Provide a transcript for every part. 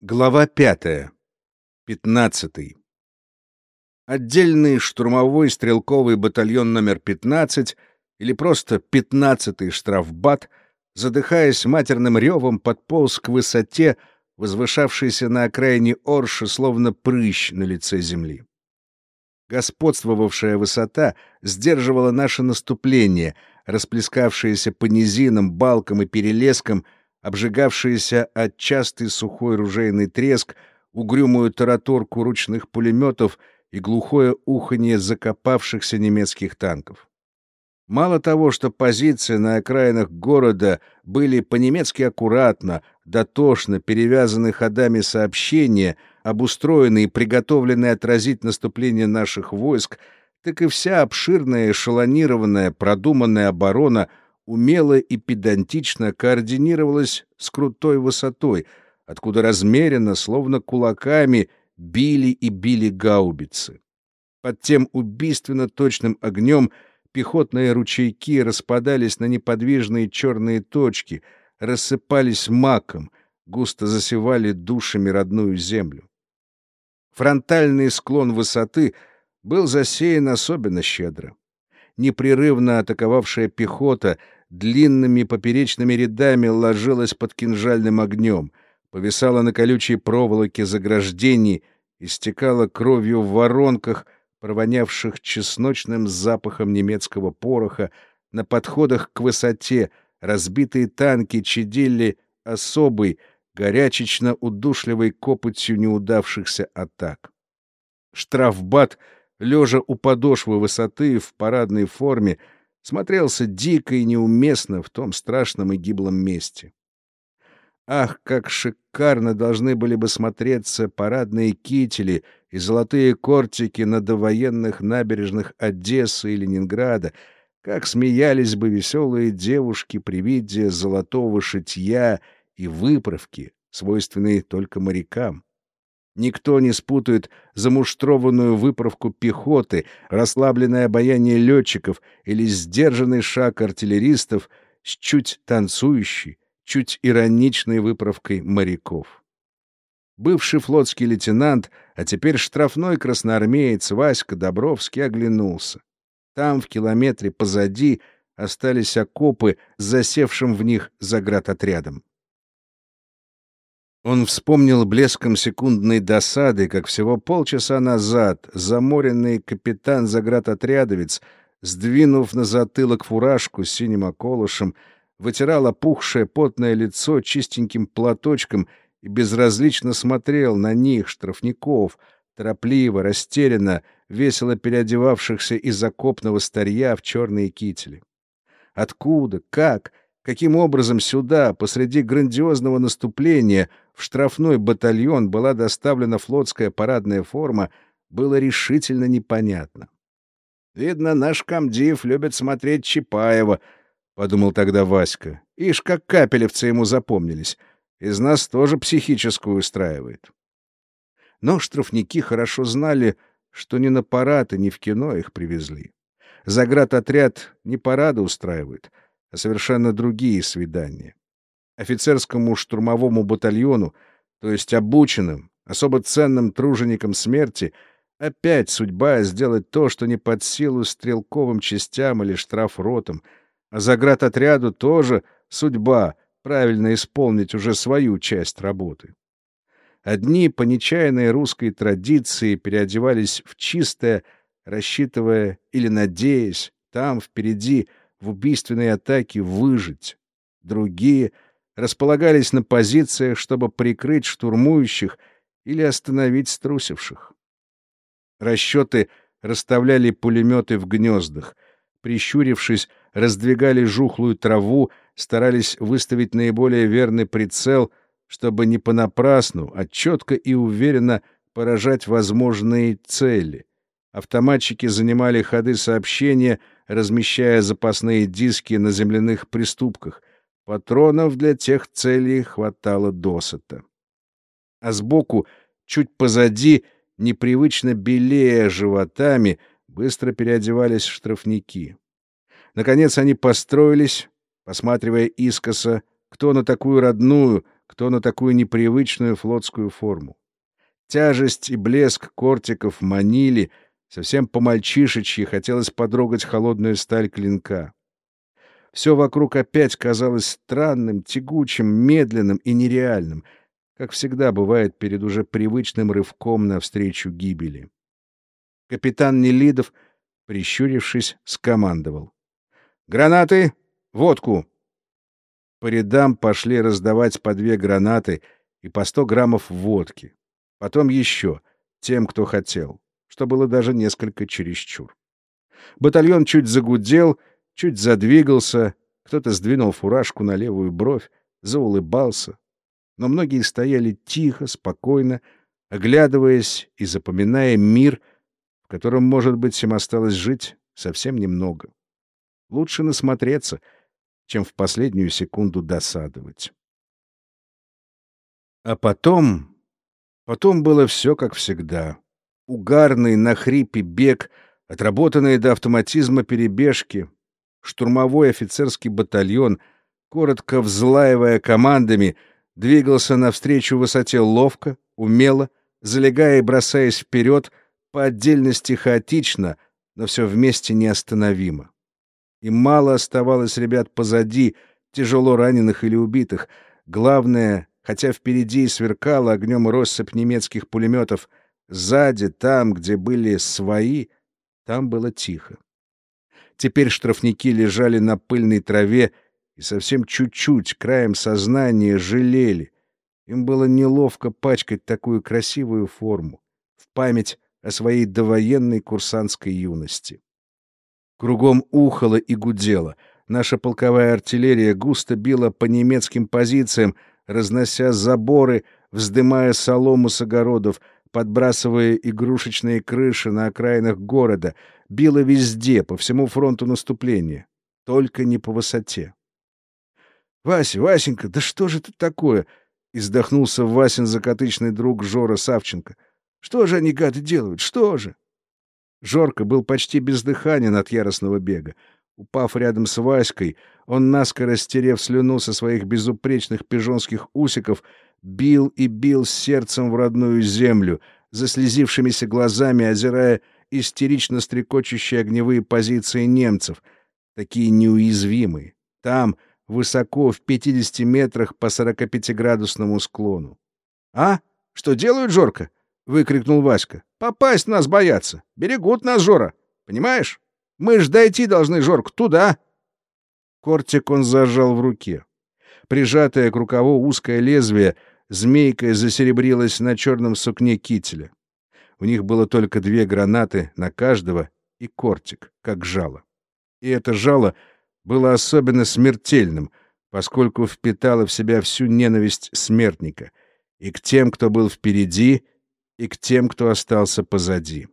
Глава пятая. Пятнадцатый. Отдельный штурмовой стрелковый батальон номер 15 или просто 15-й штрафбат, задыхаясь матерным ревом, подполз к высоте, возвышавшейся на окраине Орши, словно прыщ на лице земли. Господствовавшая высота сдерживала наше наступление, расплескавшееся по низинам, балкам и перелескам — обжигавшиеся от частый сухой ружейный треск, угрюмую тараторку ручных пулеметов и глухое уханье закопавшихся немецких танков. Мало того, что позиции на окраинах города были по-немецки аккуратно, дотошно перевязаны ходами сообщения, обустроены и приготовлены отразить наступление наших войск, так и вся обширная, эшелонированная, продуманная оборона — умело и педантично координировалась с крутой высотой, откуда размеренно, словно кулаками, били и били гаубицы. Под тем убийственно точным огнем пехотные ручейки распадались на неподвижные черные точки, рассыпались маком, густо засевали душами родную землю. Фронтальный склон высоты был засеян особенно щедро. Непрерывно атаковавшая пехота — длинными поперечными рядами ложилась под кинжальным огнем, повисала на колючей проволоке заграждений, истекала кровью в воронках, провонявших чесночным запахом немецкого пороха, на подходах к высоте разбитые танки чадили особой, горячечно-удушливой копотью неудавшихся атак. Штрафбат, лежа у подошвы высоты в парадной форме, смотрелся дико и неуместно в том страшном и гиблом месте. Ах, как шикарно должны были бы смотреться парадные кители и золотые кортики на довоенных набережных Одессы и Ленинграда, как смеялись бы веселые девушки при виде золотого шитья и выправки, свойственной только морякам. Никто не спутает замуштрованную выправку пехоты, расслабленное обаяние летчиков или сдержанный шаг артиллеристов с чуть танцующей, чуть ироничной выправкой моряков. Бывший флотский лейтенант, а теперь штрафной красноармеец Васька Добровский оглянулся. Там, в километре позади, остались окопы с засевшим в них заградотрядом. Он вспомнил блеском секундной досады, как всего полчаса назад заморенный капитан-заградотрядовец, сдвинув на затылок фуражку с синим околышем, вытирал опухшее потное лицо чистеньким платочком и безразлично смотрел на них, штрафников, торопливо, растерянно, весело переодевавшихся из окопного старья в черные кители. Откуда, как, каким образом сюда, посреди грандиозного наступления, в штрафной батальон была доставлена флотская парадная форма, было решительно непонятно. «Видно, наш комдив любит смотреть Чапаева», — подумал тогда Васька. «Ишь, как капелевцы ему запомнились. Из нас тоже психическую устраивает». Но штрафники хорошо знали, что не на парад и не в кино их привезли. Заградотряд не парады устраивает, а совершенно другие свидания офицерскому штурмовому батальону, то есть обученным, особо ценным труженикам смерти, опять судьба сделать то, что не под силу стрелковым частям или штрафротам, а заградотряду тоже судьба правильно исполнить уже свою часть работы. Одни по нечаянной русской традиции переодевались в чистое, рассчитывая или надеясь там впереди в убийственной атаке выжить. Другие — располагались на позициях, чтобы прикрыть штурмующих или остановить струсивших. Расчеты расставляли пулеметы в гнездах, прищурившись, раздвигали жухлую траву, старались выставить наиболее верный прицел, чтобы не понапрасну, а четко и уверенно поражать возможные цели. Автоматчики занимали ходы сообщения, размещая запасные диски на земляных приступках, Патронов для тех целей хватало досыта. А сбоку, чуть позади, непривычно белее животами, быстро переодевались штрафники. Наконец они построились, посматривая искоса, кто на такую родную, кто на такую непривычную флотскую форму. Тяжесть и блеск кортиков манили, совсем по-мальчишечьи хотелось подрогать холодную сталь клинка. Все вокруг опять казалось странным, тягучим, медленным и нереальным, как всегда бывает перед уже привычным рывком навстречу гибели. Капитан Нелидов, прищурившись, скомандовал. «Гранаты! Водку!» По рядам пошли раздавать по две гранаты и по сто граммов водки. Потом еще, тем, кто хотел, что было даже несколько чересчур. Батальон чуть загудел, чуть задвигался, кто-то сдвинул фуражку на левую бровь, заулыбался. Но многие стояли тихо, спокойно, оглядываясь и запоминая мир, в котором, может быть, им осталось жить совсем немного. Лучше насмотреться, чем в последнюю секунду досадовать. А потом... Потом было все как всегда. Угарный на хрипе бег, отработанные до автоматизма перебежки, штурмовой офицерский батальон, коротко взлаивая командами, двигался навстречу высоте ловко, умело, залегая и бросаясь вперед, по отдельности хаотично, но все вместе неостановимо. И мало оставалось ребят позади, тяжело раненых или убитых. Главное, хотя впереди сверкала огнем россыпь немецких пулеметов, сзади, там, где были свои, там было тихо. Теперь штрафники лежали на пыльной траве и совсем чуть-чуть, краем сознания, жалели. Им было неловко пачкать такую красивую форму в память о своей довоенной курсантской юности. Кругом ухало и гудело. Наша полковая артиллерия густо била по немецким позициям, разнося заборы, вздымая солому с огородов, подбрасывая игрушечные крыши на окраинах города, била везде, по всему фронту наступления, только не по высоте. «Вася, Васенька, да что же это такое?» — издохнулся Васин закатычный друг Жора Савченко. «Что же они, гады, делают? Что же?» Жорка был почти бездыханен от яростного бега. Упав рядом с Васькой, он, наскоро стерев слюну со своих безупречных пижонских усиков, бил и бил сердцем в родную землю, заслезившимися глазами озирая истерично стрекочущие огневые позиции немцев, такие неуязвимые, там, высоко, в 50 метрах по 45-градусному склону. «А? Что делают, Жорка?» — выкрикнул Васька. «Попасть нас боятся. Берегут нас, Жора. Понимаешь? Мы ж дойти должны, Жорк, туда!» Кортик он зажал в руке. Прижатое к рукаву узкое лезвие змейкой засеребрилось на черном сукне кителя. У них было только две гранаты на каждого и кортик, как жало. И это жало было особенно смертельным, поскольку впитало в себя всю ненависть смертника и к тем, кто был впереди, и к тем, кто остался позади.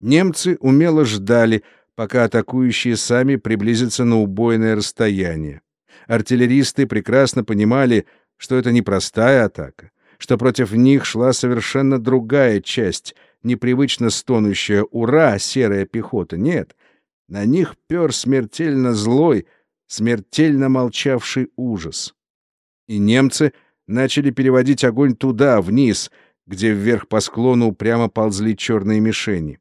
Немцы умело ждали, пока атакующие сами приблизятся на убойное расстояние. Артиллеристы прекрасно понимали, что это непростая атака, что против них шла совершенно другая часть, непривычно стонущая «Ура!» серая пехота. Нет, на них пер смертельно злой, смертельно молчавший ужас. И немцы начали переводить огонь туда, вниз, где вверх по склону прямо ползли черные мишени.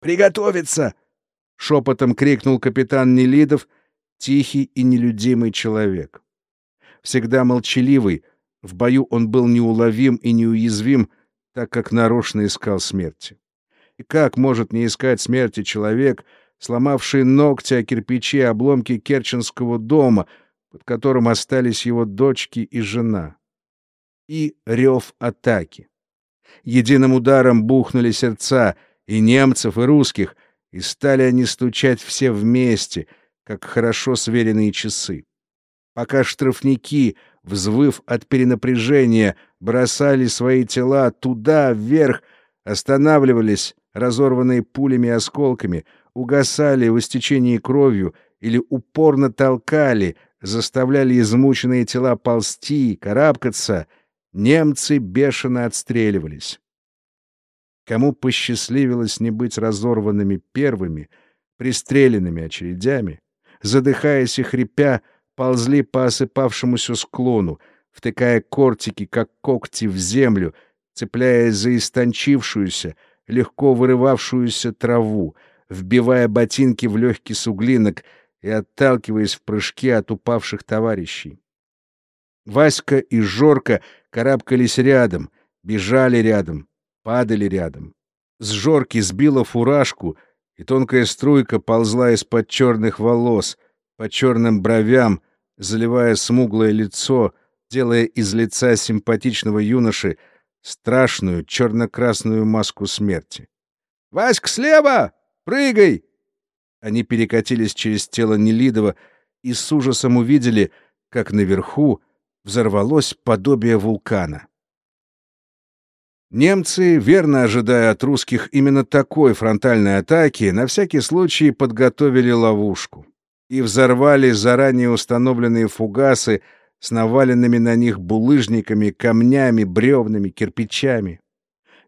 «Приготовиться!» — шепотом крикнул капитан Нелидов, тихий и нелюдимый человек. Всегда молчаливый, в бою он был неуловим и неуязвим, так как нарочно искал смерти. И как может не искать смерти человек, сломавший ногти о кирпичи обломки Керченского дома, под которым остались его дочки и жена? И рев атаки. Единым ударом бухнули сердца и немцев, и русских, и стали они стучать все вместе, как хорошо сверенные часы. Пока штрафники, взвыв от перенапряжения, бросали свои тела туда, вверх, останавливались, разорванные пулями и осколками, угасали в истечении кровью или упорно толкали, заставляли измученные тела ползти, карабкаться, немцы бешено отстреливались. Кому посчастливилось не быть разорванными первыми, пристреленными очередями, задыхаясь и хрипя, ползли по осыпавшемуся склону, втыкая кортики, как когти, в землю, цепляясь за истончившуюся, легко вырывавшуюся траву, вбивая ботинки в легкий суглинок и отталкиваясь в прыжке от упавших товарищей. Васька и Жорка карабкались рядом, бежали рядом, падали рядом. С Жорки сбила фуражку, и тонкая струйка ползла из-под черных волос, по черным бровям, заливая смуглое лицо, делая из лица симпатичного юноши страшную черно-красную маску смерти. «Васька, слева! Прыгай!» Они перекатились через тело Нелидова и с ужасом увидели, как наверху взорвалось подобие вулкана. Немцы, верно ожидая от русских именно такой фронтальной атаки, на всякий случай подготовили ловушку и взорвали заранее установленные фугасы с наваленными на них булыжниками, камнями, бревнами, кирпичами.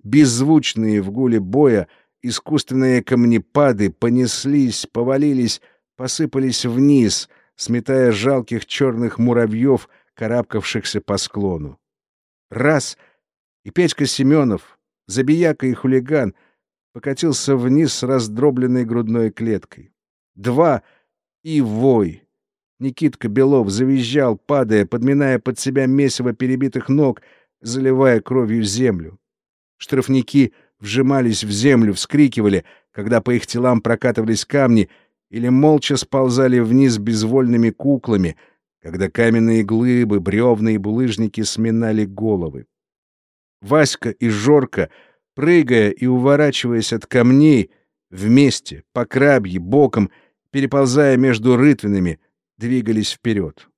Беззвучные в гуле боя искусственные камнепады понеслись, повалились, посыпались вниз, сметая жалких черных муравьев, карабкавшихся по склону. Раз — и Петька Семенов, забияка и хулиган, покатился вниз с раздробленной грудной клеткой. Два — и вой. Никитка Белов завизжал, падая, подминая под себя месиво перебитых ног, заливая кровью землю. Штрафники вжимались в землю, вскрикивали, когда по их телам прокатывались камни, или молча сползали вниз безвольными куклами, когда каменные глыбы, бревна и булыжники сминали головы. Васька и Жорка, прыгая и уворачиваясь от камней, вместе, по крабье, боком, переползая между рытвинами, двигались вперед.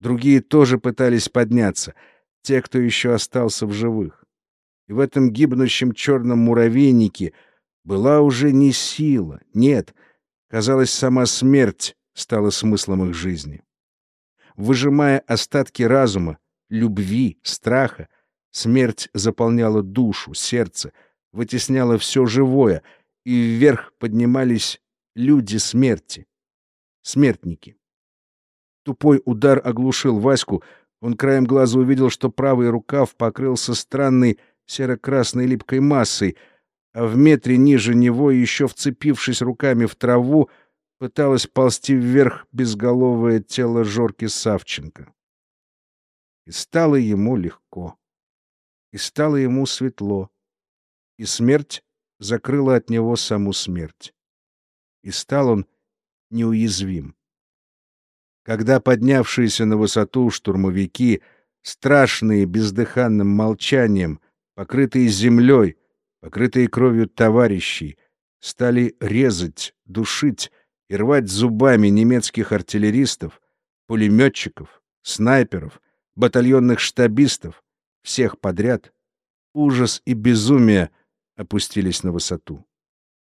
Другие тоже пытались подняться, те, кто еще остался в живых. И в этом гибнущем черном муравейнике была уже не сила, нет, казалось, сама смерть стала смыслом их жизни. Выжимая остатки разума, любви, страха, Смерть заполняла душу, сердце, вытесняла все живое, и вверх поднимались люди смерти. Смертники. Тупой удар оглушил Ваську. Он краем глаза увидел, что правый рукав покрылся странной серо-красной липкой массой, а в метре ниже него, еще вцепившись руками в траву, пыталось ползти вверх безголовое тело Жорки Савченко. И стало ему легко и стало ему светло, и смерть закрыла от него саму смерть. И стал он неуязвим. Когда поднявшиеся на высоту штурмовики, страшные бездыханным молчанием, покрытые землей, покрытые кровью товарищей, стали резать, душить и рвать зубами немецких артиллеристов, пулеметчиков, снайперов, батальонных штабистов, всех подряд, ужас и безумие опустились на высоту.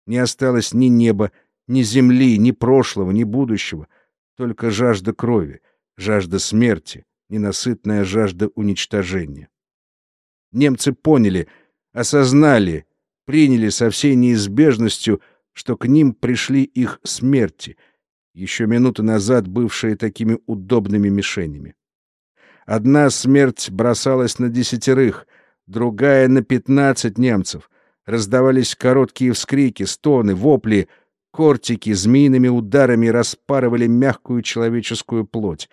Не осталось ни неба, ни земли, ни прошлого, ни будущего, только жажда крови, жажда смерти, ненасытная жажда уничтожения. Немцы поняли, осознали, приняли со всей неизбежностью, что к ним пришли их смерти, еще минуты назад бывшие такими удобными мишенями. Одна смерть бросалась на десятерых, другая — на пятнадцать немцев. Раздавались короткие вскрики, стоны, вопли. Кортики змеиными ударами распарывали мягкую человеческую плоть.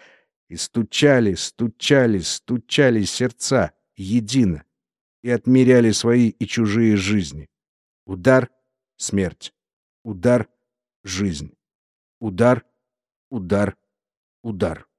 И стучали, стучали, стучали сердца едино и отмеряли свои и чужие жизни. Удар — смерть. Удар — жизнь. Удар, удар, удар.